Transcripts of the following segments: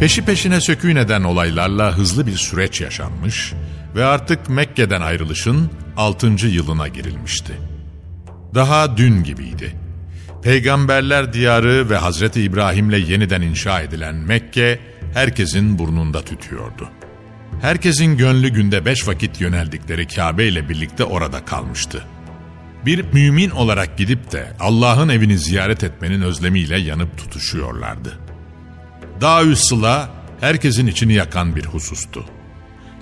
Peşi peşine söküğün eden olaylarla hızlı bir süreç yaşanmış ve artık Mekke'den ayrılışın 6. yılına girilmişti. Daha dün gibiydi. Peygamberler diyarı ve Hazreti İbrahim'le yeniden inşa edilen Mekke herkesin burnunda tütüyordu. Herkesin gönlü günde beş vakit yöneldikleri Kabe ile birlikte orada kalmıştı. Bir mümin olarak gidip de Allah'ın evini ziyaret etmenin özlemiyle yanıp tutuşuyorlardı. Dağ Sıla herkesin içini yakan bir husustu.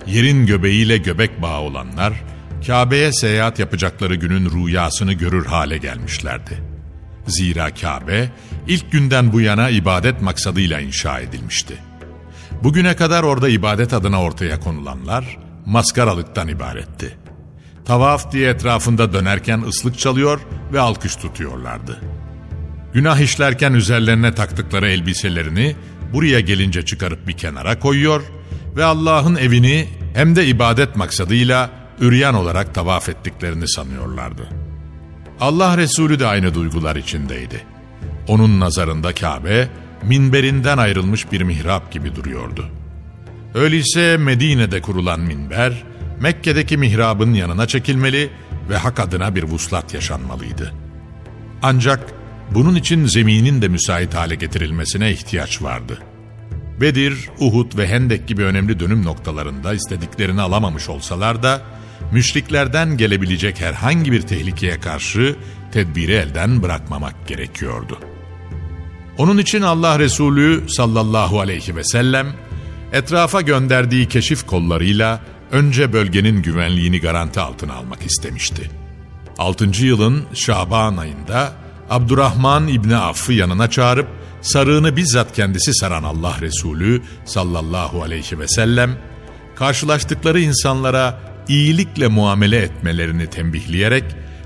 Yerin göbeğiyle göbek bağı olanlar Kabe'ye seyahat yapacakları günün rüyasını görür hale gelmişlerdi. Zira Kabe ilk günden bu yana ibadet maksadıyla inşa edilmişti. Bugüne kadar orada ibadet adına ortaya konulanlar maskaralıktan ibaretti. Tavaf diye etrafında dönerken ıslık çalıyor ve alkış tutuyorlardı. Günah işlerken üzerlerine taktıkları elbiselerini buraya gelince çıkarıp bir kenara koyuyor ve Allah'ın evini hem de ibadet maksadıyla üryan olarak tavaf ettiklerini sanıyorlardı. Allah Resulü de aynı duygular içindeydi. Onun nazarında Kabe, minberinden ayrılmış bir mihrap gibi duruyordu. Öyleyse Medine'de kurulan minber, Mekke'deki mihrabın yanına çekilmeli ve hak adına bir vuslat yaşanmalıydı. Ancak bunun için zeminin de müsait hale getirilmesine ihtiyaç vardı. Bedir, Uhud ve Hendek gibi önemli dönüm noktalarında istediklerini alamamış olsalar da, müşriklerden gelebilecek herhangi bir tehlikeye karşı tedbiri elden bırakmamak gerekiyordu. Onun için Allah Resulü sallallahu aleyhi ve sellem, etrafa gönderdiği keşif kollarıyla önce bölgenin güvenliğini garanti altına almak istemişti. 6. yılın Şaban ayında Abdurrahman İbni Aff'ı yanına çağırıp sarığını bizzat kendisi saran Allah Resulü sallallahu aleyhi ve sellem karşılaştıkları insanlara iyilikle muamele etmelerini tembihleyerek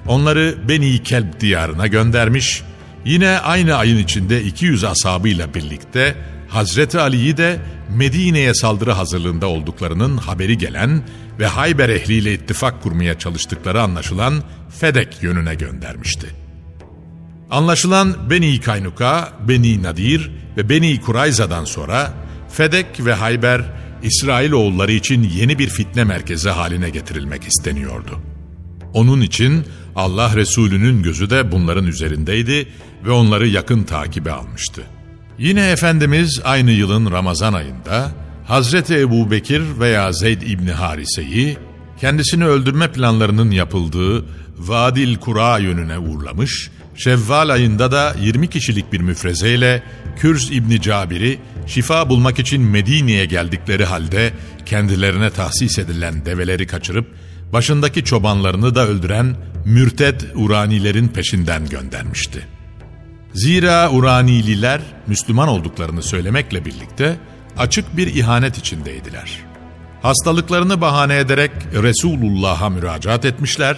onları Beni Kelb diyarına göndermiş, yine aynı ayın içinde 200 asabıyla birlikte Hazreti Ali'yi de Medine'ye saldırı hazırlığında olduklarının haberi gelen ve Hayber ehliyle ittifak kurmaya çalıştıkları anlaşılan Fedek yönüne göndermişti. Anlaşılan Beni Kaynuka, Beni Nadir ve Beni Kurayza'dan sonra Fedek ve Hayber İsrailoğulları için yeni bir fitne merkezi haline getirilmek isteniyordu. Onun için Allah Resulü'nün gözü de bunların üzerindeydi ve onları yakın takibe almıştı. Yine Efendimiz aynı yılın Ramazan ayında Hazreti Ebu Bekir veya Zeyd İbni Harise'yi kendisini öldürme planlarının yapıldığı Vadil Kura yönüne uğurlamış Şevval ayında da 20 kişilik bir müfrezeyle Kürz İbni Cabir'i şifa bulmak için Medine'ye geldikleri halde kendilerine tahsis edilen develeri kaçırıp başındaki çobanlarını da öldüren mürted Uranilerin peşinden göndermişti. Zira Uranililer Müslüman olduklarını söylemekle birlikte açık bir ihanet içindeydiler. Hastalıklarını bahane ederek Resulullah'a müracaat etmişler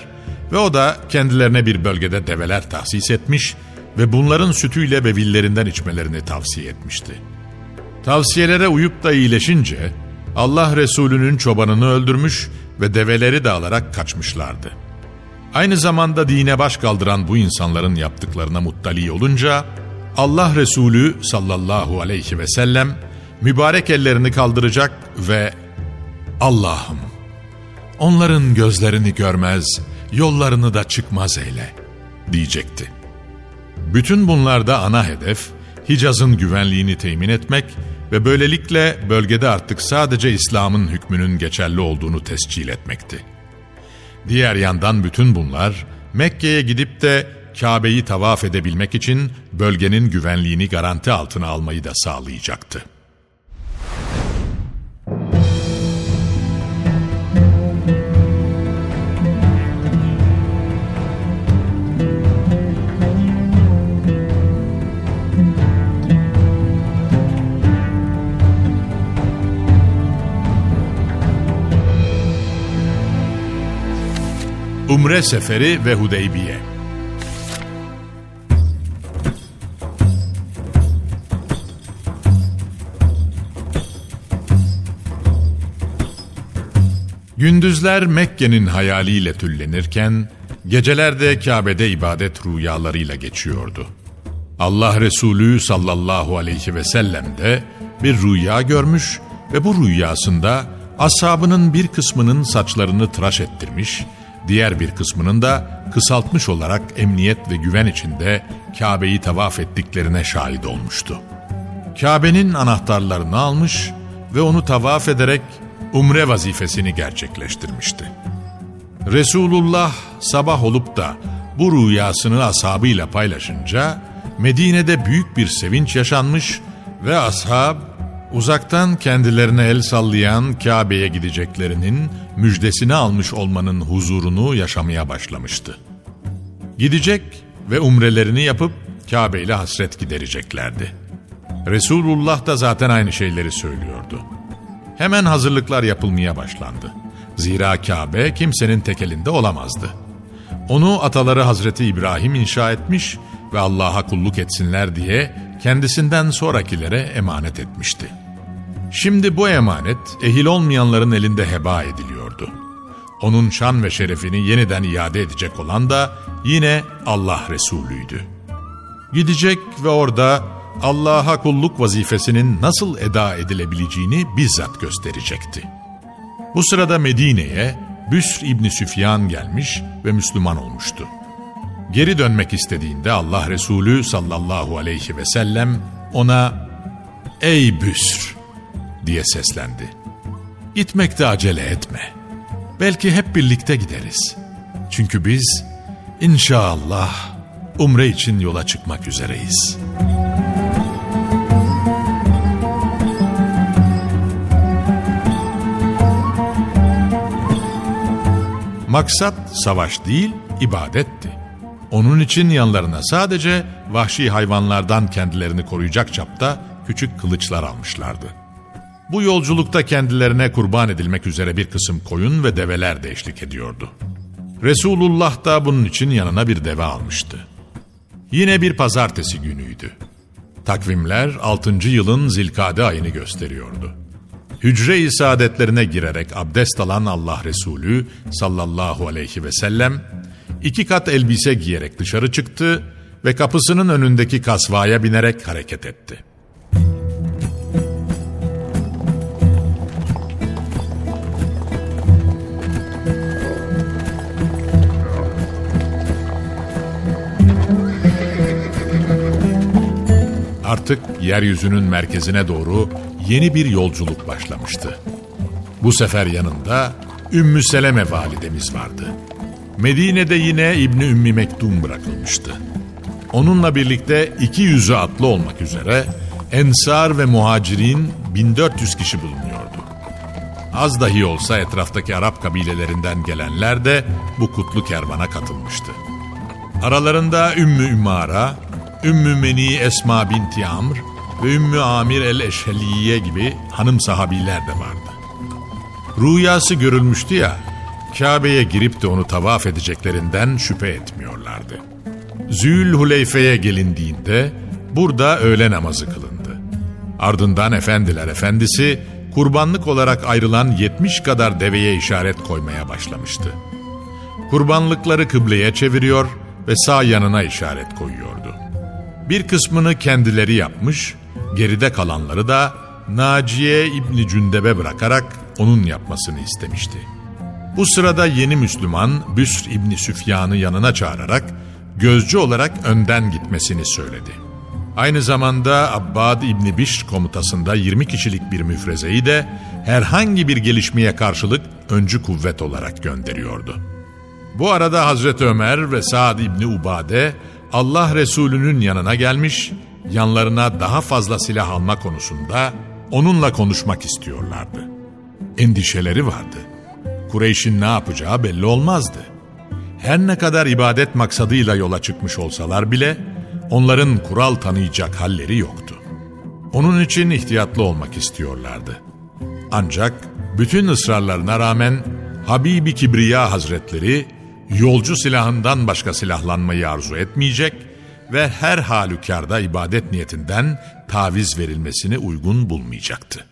ve o da kendilerine bir bölgede develer tahsis etmiş ve bunların sütüyle ve villerinden içmelerini tavsiye etmişti. Tavsiyelere uyup da iyileşince Allah Resulü'nün çobanını öldürmüş ve develeri de alarak kaçmışlardı. Aynı zamanda dine baş kaldıran bu insanların yaptıklarına muttali olunca Allah Resulü sallallahu aleyhi ve sellem mübarek ellerini kaldıracak ve Allah'ım onların gözlerini görmez, yollarını da çıkmaz eyle diyecekti. Bütün bunlarda ana hedef Hicaz'ın güvenliğini temin etmek ve böylelikle bölgede artık sadece İslam'ın hükmünün geçerli olduğunu tescil etmekti. Diğer yandan bütün bunlar Mekke'ye gidip de Kabe'yi tavaf edebilmek için bölgenin güvenliğini garanti altına almayı da sağlayacaktı. Umre Seferi ve Hudeybiye Gündüzler Mekke'nin hayaliyle tüllenirken, gecelerde Kabe'de ibadet rüyalarıyla geçiyordu. Allah Resulü sallallahu aleyhi ve sellem de bir rüya görmüş ve bu rüyasında ashabının bir kısmının saçlarını tıraş ettirmiş diğer bir kısmının da kısaltmış olarak emniyet ve güven içinde Kabe'yi tavaf ettiklerine şahit olmuştu. Kabe'nin anahtarlarını almış ve onu tavaf ederek umre vazifesini gerçekleştirmişti. Resulullah sabah olup da bu rüyasını ashabıyla paylaşınca Medine'de büyük bir sevinç yaşanmış ve ashab Uzaktan kendilerine el sallayan Kabe'ye gideceklerinin müjdesini almış olmanın huzurunu yaşamaya başlamıştı. Gidecek ve umrelerini yapıp Kabe ile hasret gidereceklerdi. Resulullah da zaten aynı şeyleri söylüyordu. Hemen hazırlıklar yapılmaya başlandı. Zira Kabe kimsenin tekelinde olamazdı. Onu ataları Hazreti İbrahim inşa etmiş ve Allah'a kulluk etsinler diye kendisinden sonrakilere emanet etmişti. Şimdi bu emanet ehil olmayanların elinde heba ediliyordu. Onun şan ve şerefini yeniden iade edecek olan da yine Allah Resulüydü. Gidecek ve orada Allah'a kulluk vazifesinin nasıl eda edilebileceğini bizzat gösterecekti. Bu sırada Medine'ye Büsr İbni Süfyan gelmiş ve Müslüman olmuştu. Geri dönmek istediğinde Allah Resulü sallallahu aleyhi ve sellem ona ''Ey Büsr!'' diye seslendi. Gitmekte acele etme. Belki hep birlikte gideriz. Çünkü biz inşallah umre için yola çıkmak üzereyiz. Maksat savaş değil, ibadetti. Onun için yanlarına sadece vahşi hayvanlardan kendilerini koruyacak çapta küçük kılıçlar almışlardı. Bu yolculukta kendilerine kurban edilmek üzere bir kısım koyun ve develer de eşlik ediyordu. Resulullah da bunun için yanına bir deve almıştı. Yine bir pazartesi günüydü. Takvimler 6. yılın zilkade ayını gösteriyordu. Hücre-i saadetlerine girerek abdest alan Allah Resulü sallallahu aleyhi ve sellem iki kat elbise giyerek dışarı çıktı ve kapısının önündeki kasvaya binerek hareket etti.'' Artık yeryüzünün merkezine doğru yeni bir yolculuk başlamıştı. Bu sefer yanında Ümmü Seleme validemiz vardı. Medine'de yine İbni Ümmi Mektum bırakılmıştı. Onunla birlikte iki yüzü atlı olmak üzere Ensar ve Muhacirin 1400 kişi bulunuyordu. Az dahi olsa etraftaki Arap kabilelerinden gelenler de bu kutlu kervana katılmıştı. Aralarında Ümmü Ümara, Ümmü Meni Esma binti Amr ve Ümmü Amir el-Eşheliye gibi hanım sahabiler de vardı. Rüyası görülmüştü ya, Kabe'ye girip de onu tavaf edeceklerinden şüphe etmiyorlardı. Zül Huleyfe'ye gelindiğinde burada öğle namazı kılındı. Ardından efendiler efendisi kurbanlık olarak ayrılan 70 kadar deveye işaret koymaya başlamıştı. Kurbanlıkları kıbleye çeviriyor ve sağ yanına işaret koyuyordu. Bir kısmını kendileri yapmış, geride kalanları da Naciye İbni Cündeb'e bırakarak onun yapmasını istemişti. Bu sırada yeni Müslüman Büsr İbni Süfyan'ı yanına çağırarak gözcü olarak önden gitmesini söyledi. Aynı zamanda Abbad İbni Bişr komutasında 20 kişilik bir müfrezeyi de herhangi bir gelişmeye karşılık öncü kuvvet olarak gönderiyordu. Bu arada Hazreti Ömer ve Saad İbni Ubade Allah Resulü'nün yanına gelmiş, yanlarına daha fazla silah alma konusunda onunla konuşmak istiyorlardı. Endişeleri vardı. Kureyş'in ne yapacağı belli olmazdı. Her ne kadar ibadet maksadıyla yola çıkmış olsalar bile onların kural tanıyacak halleri yoktu. Onun için ihtiyatlı olmak istiyorlardı. Ancak bütün ısrarlarına rağmen Habibi Kibriya Hazretleri yolcu silahından başka silahlanmayı arzu etmeyecek ve her halükarda ibadet niyetinden taviz verilmesini uygun bulmayacaktı.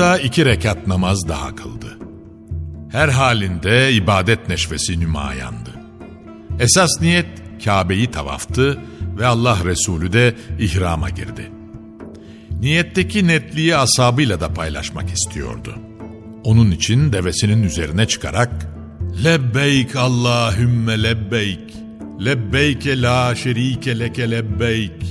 Burada iki rekat namaz daha kıldı. Her halinde ibadet neşvesi nümayandı. Esas niyet Kabe'yi tavaftı ve Allah Resulü de ihrama girdi. Niyetteki netliği asabıyla da paylaşmak istiyordu. Onun için devesinin üzerine çıkarak Lebbeyk Allahümme lebbeyk Lebbeyke la şerike leke lebbeyk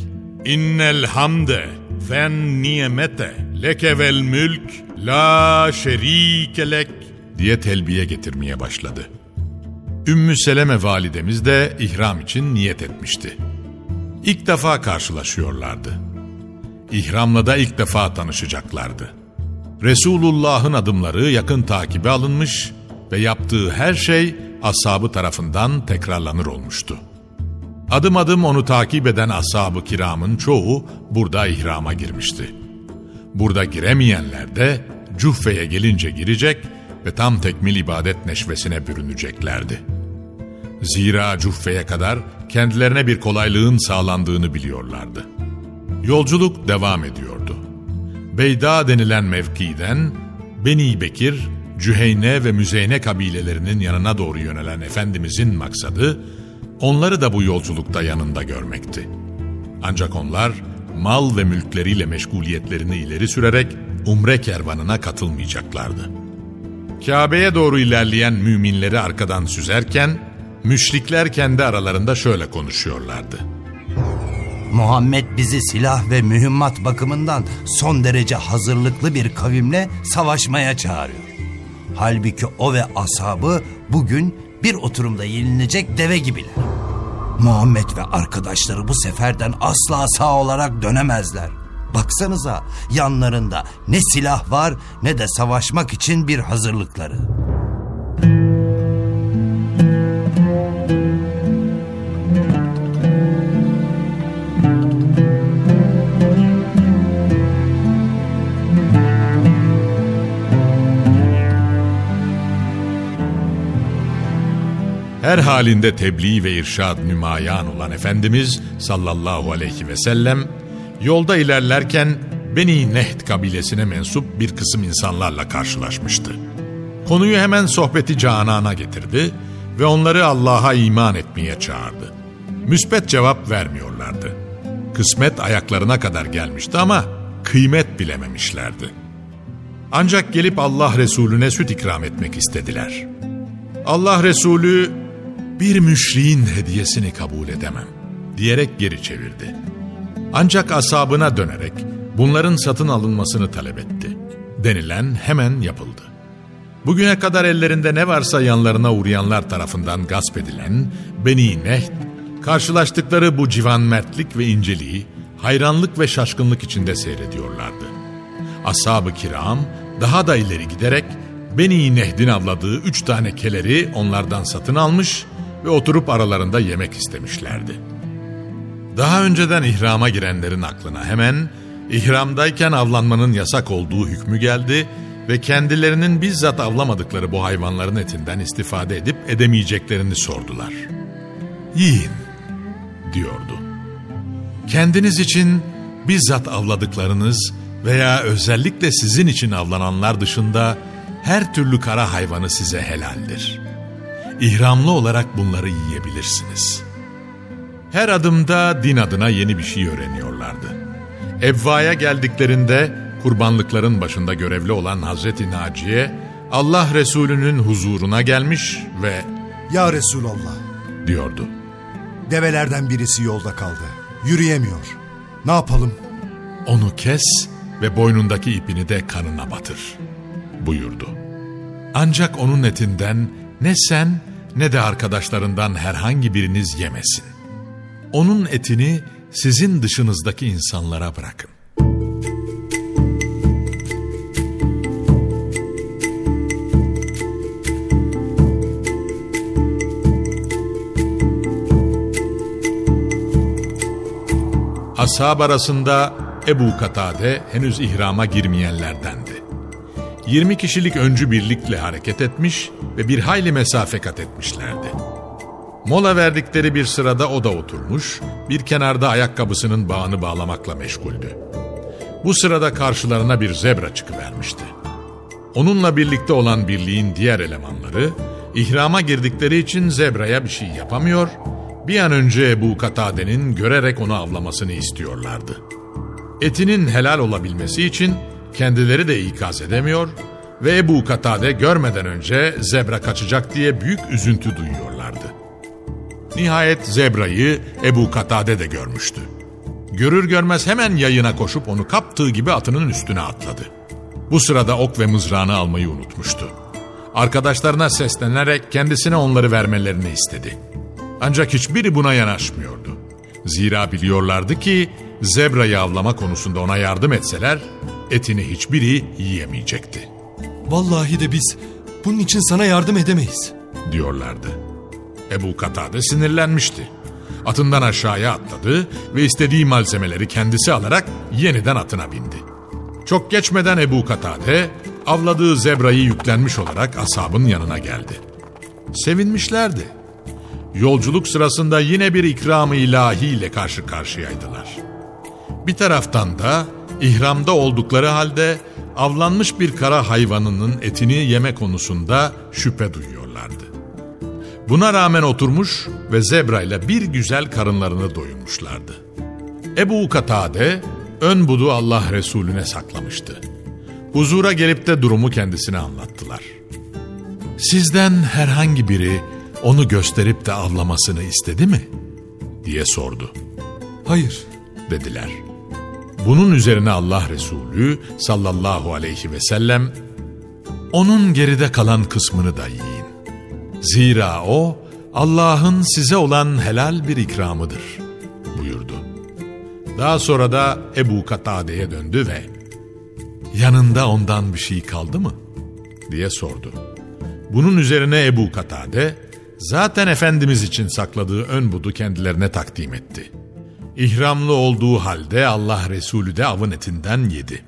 İnnel hamde fen niyemete leke vel mülk la şerike lek diye telbiye getirmeye başladı. Ümmü Seleme validemiz de ihram için niyet etmişti. İlk defa karşılaşıyorlardı. İhramla da ilk defa tanışacaklardı. Resulullah'ın adımları yakın takibe alınmış ve yaptığı her şey ashabı tarafından tekrarlanır olmuştu. Adım adım onu takip eden ashab-ı kiramın çoğu burada ihrama girmişti. Burada giremeyenler de Cuffe'ye gelince girecek ve tam tekmil ibadet neşvesine bürüneceklerdi. Zira Cuffe'ye kadar kendilerine bir kolaylığın sağlandığını biliyorlardı. Yolculuk devam ediyordu. Beyda denilen mevkiden Beni Bekir, Cüheyne ve Müzeyne kabilelerinin yanına doğru yönelen Efendimizin maksadı, onları da bu yolculukta yanında görmekti. Ancak onlar mal ve mülkleriyle meşguliyetlerini ileri sürerek umre kervanına katılmayacaklardı. Kabe'ye doğru ilerleyen müminleri arkadan süzerken, müşrikler kendi aralarında şöyle konuşuyorlardı. Muhammed bizi silah ve mühimmat bakımından son derece hazırlıklı bir kavimle savaşmaya çağırıyor. Halbuki o ve ashabı bugün bir oturumda yenilecek deve gibiler. Muhammed ve arkadaşları bu seferden asla sağ olarak dönemezler. Baksanıza yanlarında ne silah var ne de savaşmak için bir hazırlıkları. Her halinde tebliğ ve irşad nümayan olan Efendimiz sallallahu aleyhi ve sellem yolda ilerlerken Beni Nehd kabilesine mensup bir kısım insanlarla karşılaşmıştı. Konuyu hemen sohbeti canana getirdi ve onları Allah'a iman etmeye çağırdı. Müspet cevap vermiyorlardı. Kısmet ayaklarına kadar gelmişti ama kıymet bilememişlerdi. Ancak gelip Allah Resulüne süt ikram etmek istediler. Allah Resulü bir müşriğin hediyesini kabul edemem diyerek geri çevirdi. Ancak asabına dönerek bunların satın alınmasını talep etti. Denilen hemen yapıldı. Bugüne kadar ellerinde ne varsa yanlarına uğrayanlar tarafından gasp edilen Beni Nehd, karşılaştıkları bu civan mertlik ve inceliği hayranlık ve şaşkınlık içinde seyrediyorlardı. Ashab-ı kiram daha da ileri giderek Beni Nehd'in avladığı üç tane keleri onlardan satın almış ve oturup aralarında yemek istemişlerdi. Daha önceden ihrama girenlerin aklına hemen ihramdayken avlanmanın yasak olduğu hükmü geldi ve kendilerinin bizzat avlamadıkları bu hayvanların etinden istifade edip edemeyeceklerini sordular. Yiyin, diyordu. Kendiniz için bizzat avladıklarınız veya özellikle sizin için avlananlar dışında her türlü kara hayvanı size helaldir. İhramlı olarak bunları yiyebilirsiniz. Her adımda din adına yeni bir şey öğreniyorlardı. Evva'ya geldiklerinde kurbanlıkların başında görevli olan Hazreti Naciye, Allah Resulü'nün huzuruna gelmiş ve Ya Resulallah, diyordu. develerden birisi yolda kaldı. Yürüyemiyor. Ne yapalım? Onu kes ve boynundaki ipini de kanına batır buyurdu. Ancak onun etinden ne sen ne de arkadaşlarından herhangi biriniz yemesin. Onun etini sizin dışınızdaki insanlara bırakın. Ashab arasında Ebu Katade henüz ihrama girmeyenlerdendi. 20 kişilik öncü birlikle hareket etmiş ve bir hayli mesafe kat etmişlerdi. Mola verdikleri bir sırada o da oturmuş, bir kenarda ayakkabısının bağını bağlamakla meşguldü. Bu sırada karşılarına bir zebra çıkıvermişti. Onunla birlikte olan birliğin diğer elemanları, ihrama girdikleri için zebraya bir şey yapamıyor, bir an önce Ebu Katade'nin görerek onu avlamasını istiyorlardı. Etinin helal olabilmesi için kendileri de ikaz edemiyor ve Ebu Katade görmeden önce zebra kaçacak diye büyük üzüntü duyuyorlardı. Nihayet zebrayı Ebu Katade de görmüştü. Görür görmez hemen yayına koşup onu kaptığı gibi atının üstüne atladı. Bu sırada ok ve mızrağını almayı unutmuştu. Arkadaşlarına seslenerek kendisine onları vermelerini istedi. Ancak hiçbiri buna yanaşmıyordu. Zira biliyorlardı ki zebrayı avlama konusunda ona yardım etseler etini hiçbiri yiyemeyecekti. Vallahi de biz bunun için sana yardım edemeyiz. diyorlardı. Ebu Katade sinirlenmişti. Atından aşağıya atladı ve istediği malzemeleri kendisi alarak yeniden atına bindi. Çok geçmeden Ebu Katade avladığı zebrayı yüklenmiş olarak asabın yanına geldi. Sevinmişlerdi. Yolculuk sırasında yine bir ikram-ı ilahi ile karşı karşıyaydılar. Bir taraftan da ihramda oldukları halde avlanmış bir kara hayvanının etini yeme konusunda şüphe duyuyorlardı. Buna rağmen oturmuş ve zebrayla bir güzel karınlarını doyurmuşlardı. Ebu Katade ön budu Allah Resulüne saklamıştı. Huzura gelip de durumu kendisine anlattılar. Sizden herhangi biri onu gösterip de avlamasını istedi mi? diye sordu. Hayır. Dediler. Bunun üzerine Allah Resulü sallallahu aleyhi ve sellem onun geride kalan kısmını da yiyin. Zira o Allah'ın size olan helal bir ikramıdır buyurdu. Daha sonra da Ebu Katade'ye döndü ve yanında ondan bir şey kaldı mı diye sordu. Bunun üzerine Ebu Katade zaten Efendimiz için sakladığı ön budu kendilerine takdim etti. İhramlı olduğu halde Allah Resulü de avın etinden yedi.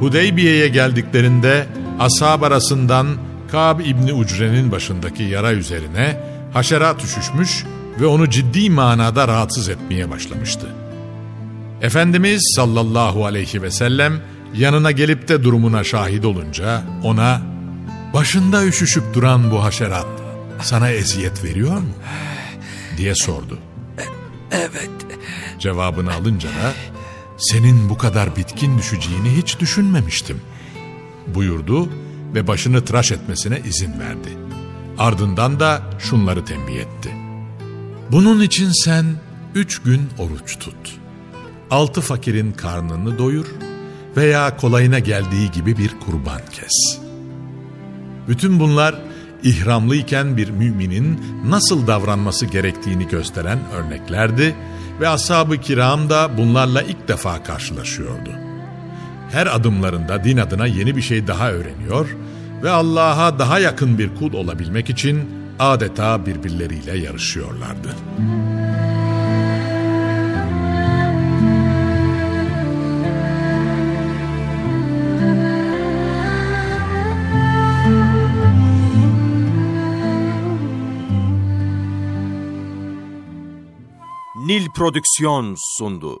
Hudeybiye'ye geldiklerinde ashab arasından Kab İbni Ucre'nin başındaki yara üzerine haşerat üşüşmüş ve onu ciddi manada rahatsız etmeye başlamıştı. Efendimiz sallallahu aleyhi ve sellem yanına gelip de durumuna şahit olunca ona başında üşüşüp duran bu haşerat sana eziyet veriyor mu? diye sordu. Evet. Cevabını alınca da senin bu kadar bitkin düşeceğini hiç düşünmemiştim buyurdu ve başını tıraş etmesine izin verdi. Ardından da şunları tembih etti. Bunun için sen üç gün oruç tut. Altı fakirin karnını doyur veya kolayına geldiği gibi bir kurban kes. Bütün bunlar ihramlıyken bir müminin nasıl davranması gerektiğini gösteren örneklerdi ve ashab-ı kiram da bunlarla ilk defa karşılaşıyordu. Her adımlarında din adına yeni bir şey daha öğreniyor ve Allah'a daha yakın bir kul olabilmek için adeta birbirleriyle yarışıyorlardı. Nil Prodüksiyon sundu.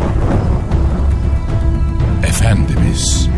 Efendimiz